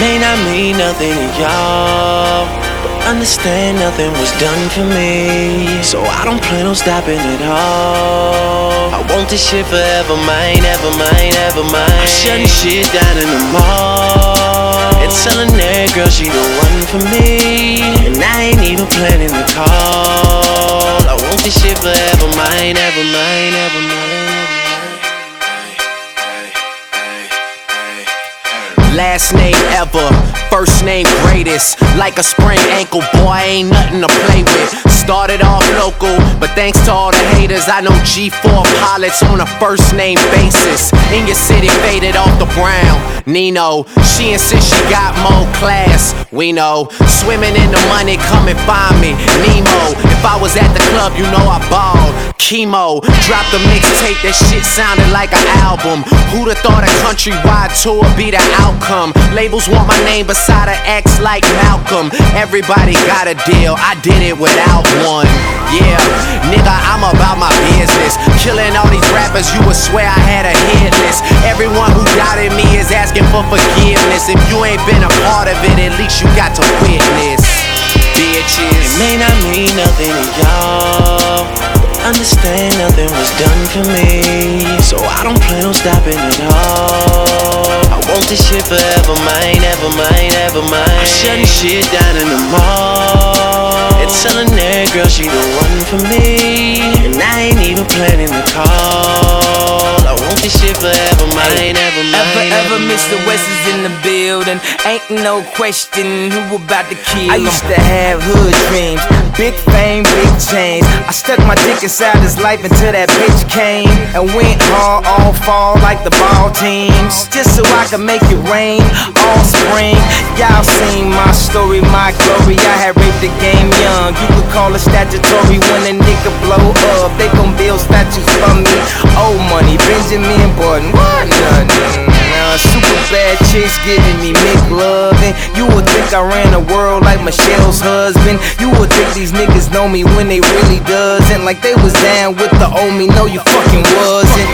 May not mean nothing to y'all, but understand nothing was done for me. So I don't plan on stopping at all. I want this shit forever mine, ever mine, ever mine. I'm shutting shit down in the mall. And telling that girl she the one for me. And I ain't even planning the call. I want this shit forever mine, ever mine, ever mine. Last name ever, first name greatest. Like a sprained ankle, boy, ain't nothing to play with. Started off local, but thanks to all the haters, I know G4 pilots on a first name basis. In your city, faded off the brown. Nino, she insists she got more class. We know, swimming in the money, come and find me. Nemo, if I was at the club, you know I balled. Chemo, dropped a mixtape, that shit sounded like an album. Who'da thought a countrywide tour be the outcome? Labels want my name beside an X like Malcolm. Everybody got a deal, I did it without one. Yeah, nigga, I'm about my business. Killing all these rappers, you would swear I had a hit list. Everyone who doubted me is asking for forgiveness. If you ain't been a part of it, at least you got to witness. Bitches. It may not mean nothing to y'all. Understand nothing was done for me. So I don't plan on stopping at all. I want this shit forever mine, ever mine, ever mine. I'm shutting shit down in the mall. And telling that girl she the one for me. And I ain't even planning the call. I want this shit forever mine, mine. Ever, ever, Mr. West is in the building. Ain't no question who about to kill I used to have hood dreams, big fame, big chains. I stuck my dick inside his life until that bitch came and went hard all fall like the ball teams, just so I could make it rain all spring. Y'all seen my story, my glory. I had raped the game young. You could call it statutory when a nigga blow up. They gon' build statues for me. Old money, Benjamin Button, what nothing. Chicks giving me McLovin. You would think I ran the world like Michelle's husband. You would think these niggas know me when they really doesn't. Like they was down with the old me. No, you fucking wasn't.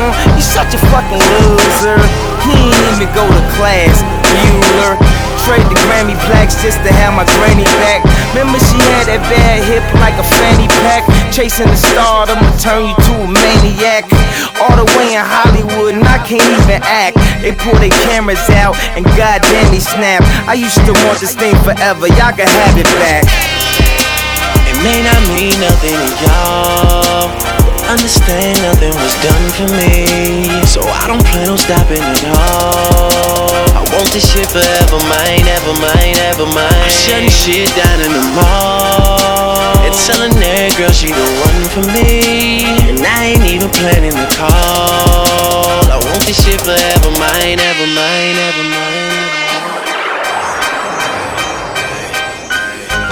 Uh, you such a fucking loser. He ain't even go to class. Bueller. Trade the Grammy plaques just to have my granny back. Remember she had that bad hip like a fanny pack. Chasing the star, I'ma turn you to a maniac. All the way in Hollywood, and I can't even act. They pull their cameras out, and goddamn they snap. I used to want this thing forever, y'all can have it back. It may not mean nothing to y'all. Understand nothing was done for me. So I don't plan on stopping at all. Want this shit forever mine, ever mine, ever mine. Shutting shit down in the mall. And telling that girl she the one for me. And I ain't even planning the call. I want this shit forever mine, ever mine, ever mine.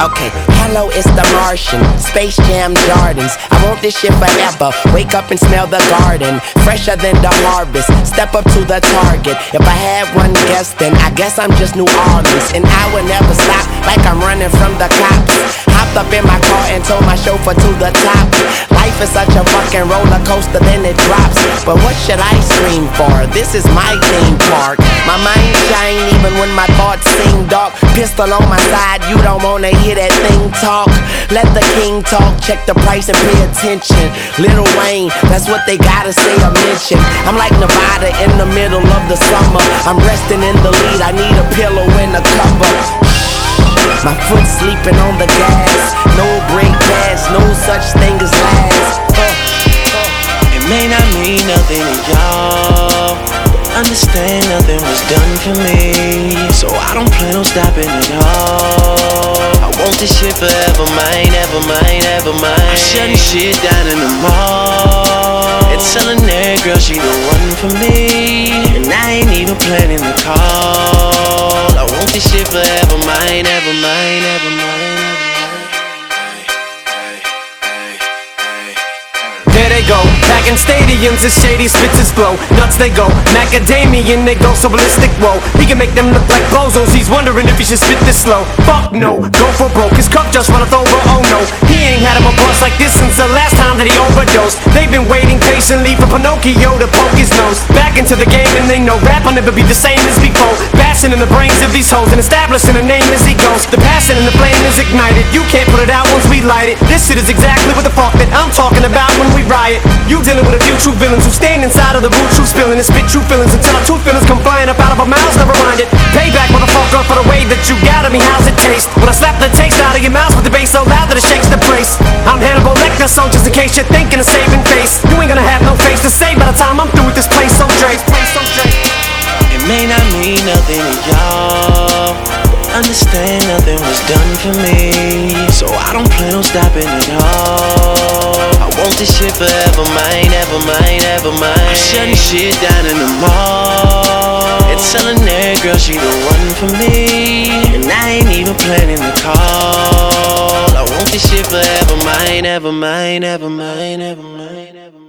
Okay, hello, it's the Martian. Space Jam Gardens. I want this shit forever. Wake up and smell the garden. Fresher than the harvest. Step up to the target. If I had one guess, then I guess I'm just New Orleans. And I would never stop like I'm running from the cops. Hopped up in my car and told my chauffeur to the top. Life is such a fucking roller coaster, then it drops. But what should I scream for? This is my theme park. My mind shine even when my thoughts sing dark. Pistol on my side, you don't wanna hear that thing talk. Let the king talk, check the price and pay attention. Little Wayne, that's what they gotta say or mention. I'm like Nevada in the middle of the summer. I'm resting in the lead, I need a pillow and a cover. My foot sleeping on the gas. No brake pads, no such thing as last. Uh, It may not mean nothing to y'all. Understand nothing was done for me. So I don't plan on stopping at all. I want this shit forever mine, ever mine, ever mine. I'm shutting shit down in the mall. And telling that girl she the one for me. And I ain't even planning the call. I want this shit forever mine, ever mine, ever mine. They go, back in stadiums, the shady spits his flow. Nuts they go, macadamian, they go so ballistic. Whoa, he can make them look like bozos. He's wondering if he should spit this slow. Fuck no, go for broke. His cup just runneth over. Oh no, he ain't had him a bust like this since the last time that he overdosed. They've been waiting patiently for Pinocchio to poke his nose back into the game, and they know rap will never be the same as before. Bassing in the brains of these hoes and establishing a name as he goes. The passion and the flame is ignited. You can't put it out once we light it. This shit is exactly what the fuck that I'm talking about when we riot. You dealing with a few true villains who stand inside of the root, true spilling and spit true feelings until our true feelings come flying up out of our mouths. Never mind it. That you got at me. How's it taste? When I slap the taste out of your mouth with the bass so loud that it shakes the place. I'm Hannibal Lecter, so just in case you're thinking of saving face, you ain't gonna have no face to say by the time I'm through with this place. So Dre. It may not mean nothing to y'all. Understand nothing was done for me. So I don't plan on stopping at all. I want this shit forever, mine, ever mine, ever mine. I'm shutting shit down in the mall. It's telling that girl she the one for me. Planning the call. I want this shit forever, mine, ever mine, ever mine, ever mine, ever mine.